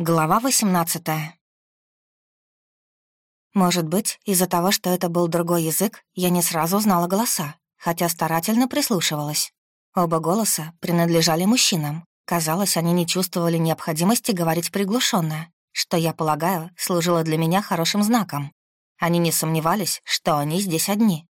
Глава 18 Может быть, из-за того, что это был другой язык, я не сразу узнала голоса, хотя старательно прислушивалась. Оба голоса принадлежали мужчинам. Казалось, они не чувствовали необходимости говорить приглушенно, что, я полагаю, служило для меня хорошим знаком. Они не сомневались, что они здесь одни.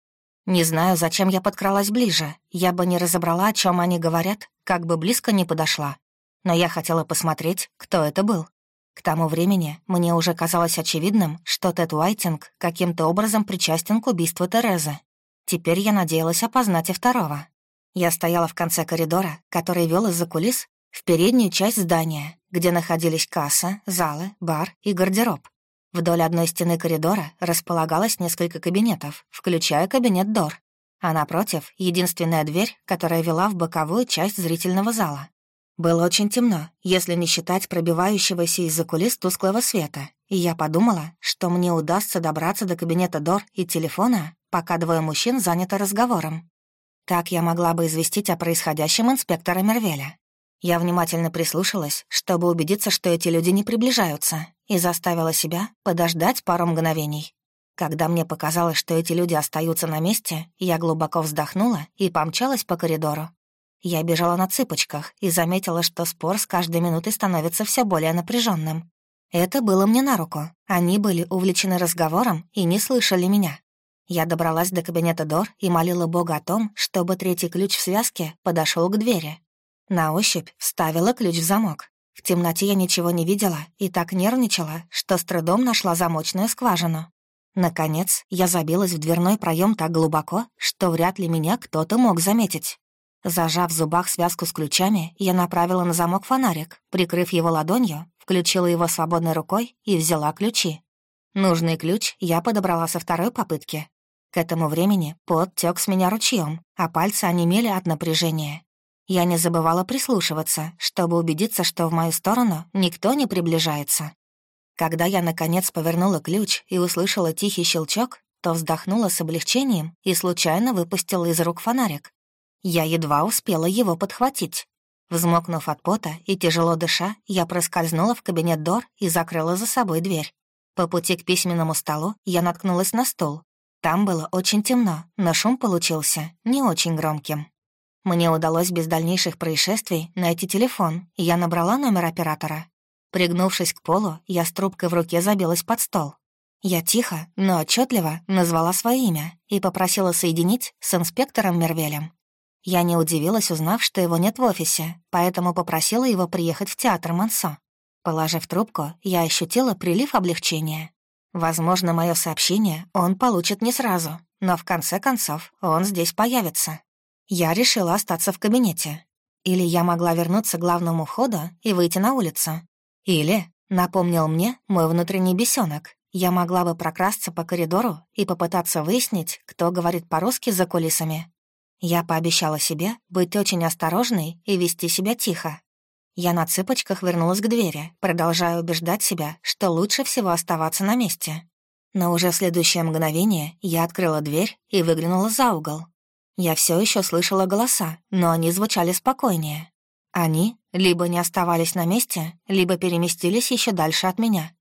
Не знаю, зачем я подкралась ближе. Я бы не разобрала, о чем они говорят, как бы близко не подошла. Но я хотела посмотреть, кто это был. К тому времени мне уже казалось очевидным, что Тед Уайтинг каким-то образом причастен к убийству Терезы. Теперь я надеялась опознать и второго. Я стояла в конце коридора, который вел из-за кулис в переднюю часть здания, где находились касса, залы, бар и гардероб. Вдоль одной стены коридора располагалось несколько кабинетов, включая кабинет Дор, а напротив — единственная дверь, которая вела в боковую часть зрительного зала. Было очень темно, если не считать пробивающегося из-за кулис тусклого света, и я подумала, что мне удастся добраться до кабинета Дор и телефона, пока двое мужчин заняты разговором. Так я могла бы известить о происходящем инспектора Мервеля. Я внимательно прислушалась, чтобы убедиться, что эти люди не приближаются, и заставила себя подождать пару мгновений. Когда мне показалось, что эти люди остаются на месте, я глубоко вздохнула и помчалась по коридору. Я бежала на цыпочках и заметила, что спор с каждой минутой становится все более напряженным. Это было мне на руку. Они были увлечены разговором и не слышали меня. Я добралась до кабинета Дор и молила Бога о том, чтобы третий ключ в связке подошел к двери. На ощупь вставила ключ в замок. В темноте я ничего не видела и так нервничала, что с трудом нашла замочную скважину. Наконец, я забилась в дверной проем так глубоко, что вряд ли меня кто-то мог заметить. Зажав в зубах связку с ключами, я направила на замок фонарик, прикрыв его ладонью, включила его свободной рукой и взяла ключи. Нужный ключ я подобрала со второй попытки. К этому времени пот тёк с меня ручьем, а пальцы онемели от напряжения. Я не забывала прислушиваться, чтобы убедиться, что в мою сторону никто не приближается. Когда я, наконец, повернула ключ и услышала тихий щелчок, то вздохнула с облегчением и случайно выпустила из рук фонарик. Я едва успела его подхватить. Взмокнув от пота и тяжело дыша, я проскользнула в кабинет Дор и закрыла за собой дверь. По пути к письменному столу я наткнулась на стол. Там было очень темно, но шум получился не очень громким. Мне удалось без дальнейших происшествий найти телефон, и я набрала номер оператора. Пригнувшись к полу, я с трубкой в руке забилась под стол. Я тихо, но отчетливо назвала свое имя и попросила соединить с инспектором Мервелем. Я не удивилась, узнав, что его нет в офисе, поэтому попросила его приехать в театр Мансо. Положив трубку, я ощутила прилив облегчения. Возможно, мое сообщение он получит не сразу, но в конце концов он здесь появится. Я решила остаться в кабинете. Или я могла вернуться к главному входу и выйти на улицу. Или, напомнил мне мой внутренний бесенок, я могла бы прокрасться по коридору и попытаться выяснить, кто говорит по-русски за кулисами. Я пообещала себе быть очень осторожной и вести себя тихо. Я на цыпочках вернулась к двери, продолжая убеждать себя, что лучше всего оставаться на месте. Но уже в следующее мгновение я открыла дверь и выглянула за угол. Я все еще слышала голоса, но они звучали спокойнее. Они либо не оставались на месте, либо переместились еще дальше от меня.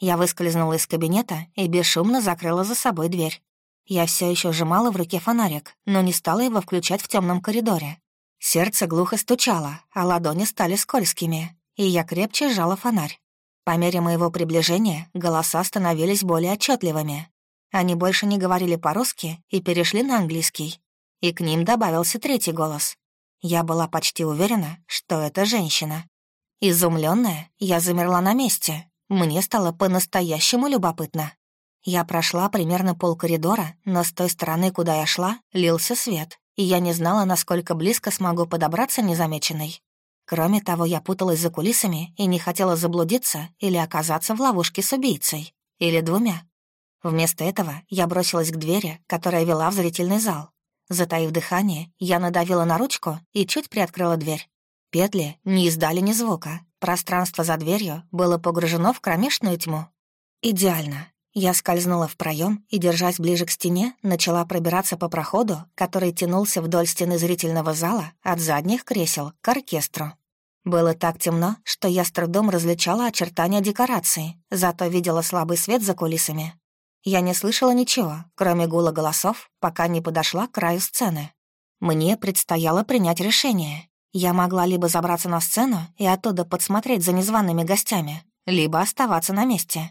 Я выскользнула из кабинета и бесшумно закрыла за собой дверь. Я все еще сжимала в руке фонарик, но не стала его включать в темном коридоре. Сердце глухо стучало, а ладони стали скользкими, и я крепче сжала фонарь. По мере моего приближения голоса становились более отчетливыми. Они больше не говорили по-русски и перешли на английский. И к ним добавился третий голос. Я была почти уверена, что это женщина. Изумленная, я замерла на месте. Мне стало по-настоящему любопытно. Я прошла примерно полкоридора, но с той стороны, куда я шла, лился свет, и я не знала, насколько близко смогу подобраться незамеченной. Кроме того, я путалась за кулисами и не хотела заблудиться или оказаться в ловушке с убийцей. Или двумя. Вместо этого я бросилась к двери, которая вела в зрительный зал. Затаив дыхание, я надавила на ручку и чуть приоткрыла дверь. Петли не издали ни звука. Пространство за дверью было погружено в кромешную тьму. Идеально. Я скользнула в проем и, держась ближе к стене, начала пробираться по проходу, который тянулся вдоль стены зрительного зала от задних кресел к оркестру. Было так темно, что я с трудом различала очертания декорации, зато видела слабый свет за кулисами. Я не слышала ничего, кроме гула голосов, пока не подошла к краю сцены. Мне предстояло принять решение. Я могла либо забраться на сцену и оттуда подсмотреть за незваными гостями, либо оставаться на месте.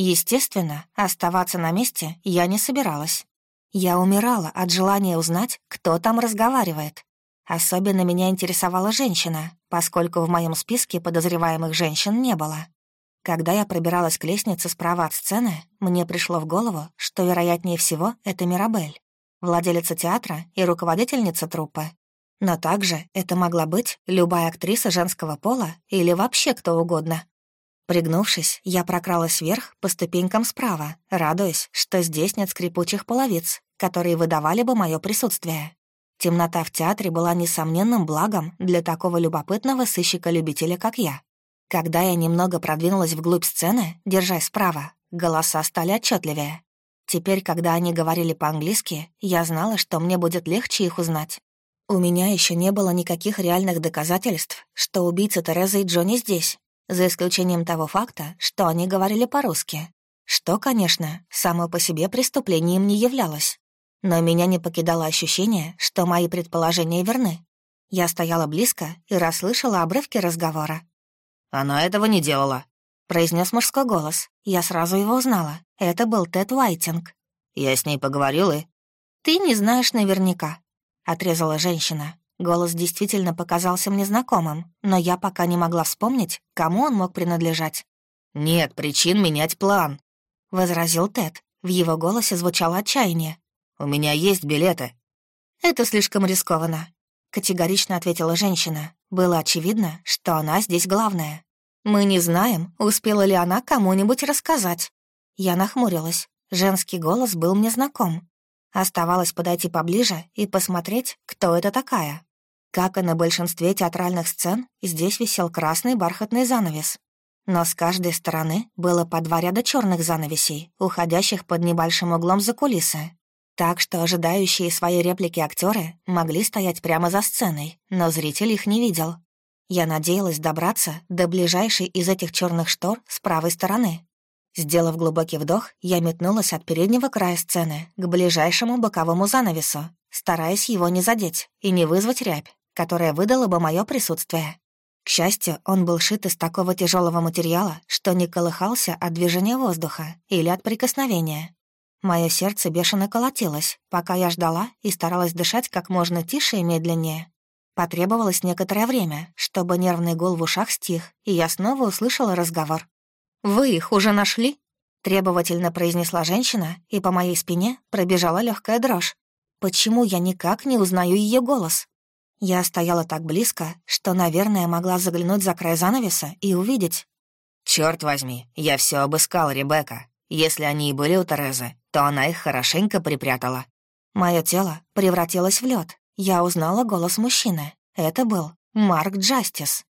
Естественно, оставаться на месте я не собиралась. Я умирала от желания узнать, кто там разговаривает. Особенно меня интересовала женщина, поскольку в моем списке подозреваемых женщин не было. Когда я пробиралась к лестнице справа от сцены, мне пришло в голову, что, вероятнее всего, это Мирабель, владелица театра и руководительница труппы. Но также это могла быть любая актриса женского пола или вообще кто угодно. Пригнувшись, я прокралась вверх по ступенькам справа, радуясь, что здесь нет скрипучих половиц, которые выдавали бы мое присутствие. Темнота в театре была несомненным благом для такого любопытного сыщика-любителя, как я. Когда я немного продвинулась вглубь сцены, держась справа, голоса стали отчетливее. Теперь, когда они говорили по-английски, я знала, что мне будет легче их узнать. У меня еще не было никаких реальных доказательств, что убийцы Терезы и Джонни здесь, за исключением того факта, что они говорили по-русски. Что, конечно, само по себе преступлением не являлось. Но меня не покидало ощущение, что мои предположения верны. Я стояла близко и расслышала обрывки разговора. «Она этого не делала», — произнес мужской голос. Я сразу его узнала. Это был Тед Уайтинг. «Я с ней поговорил и...» «Ты не знаешь наверняка», — отрезала женщина. Голос действительно показался мне знакомым, но я пока не могла вспомнить, кому он мог принадлежать. «Нет причин менять план», — возразил Тед. В его голосе звучало отчаяние. У меня есть билеты». «Это слишком рискованно», — категорично ответила женщина. Было очевидно, что она здесь главная. «Мы не знаем, успела ли она кому-нибудь рассказать». Я нахмурилась. Женский голос был мне знаком. Оставалось подойти поближе и посмотреть, кто это такая. Как и на большинстве театральных сцен, здесь висел красный бархатный занавес. Но с каждой стороны было по два ряда черных занавесей, уходящих под небольшим углом за кулисы. Так что ожидающие свои реплики актеры могли стоять прямо за сценой, но зритель их не видел. Я надеялась добраться до ближайшей из этих черных штор с правой стороны. Сделав глубокий вдох, я метнулась от переднего края сцены к ближайшему боковому занавесу, стараясь его не задеть и не вызвать рябь, которая выдала бы мое присутствие. К счастью, он был шит из такого тяжелого материала, что не колыхался от движения воздуха или от прикосновения. Мое сердце бешено колотилось, пока я ждала и старалась дышать как можно тише и медленнее. Потребовалось некоторое время, чтобы нервный гул в ушах стих, и я снова услышала разговор. «Вы их уже нашли?» — требовательно произнесла женщина, и по моей спине пробежала легкая дрожь. «Почему я никак не узнаю ее голос?» Я стояла так близко, что, наверное, могла заглянуть за край занавеса и увидеть. Черт возьми, я все обыскал, Ребекка. Если они и были у Терезы, то она их хорошенько припрятала. Мое тело превратилось в лед. Я узнала голос мужчины. Это был Марк Джастис.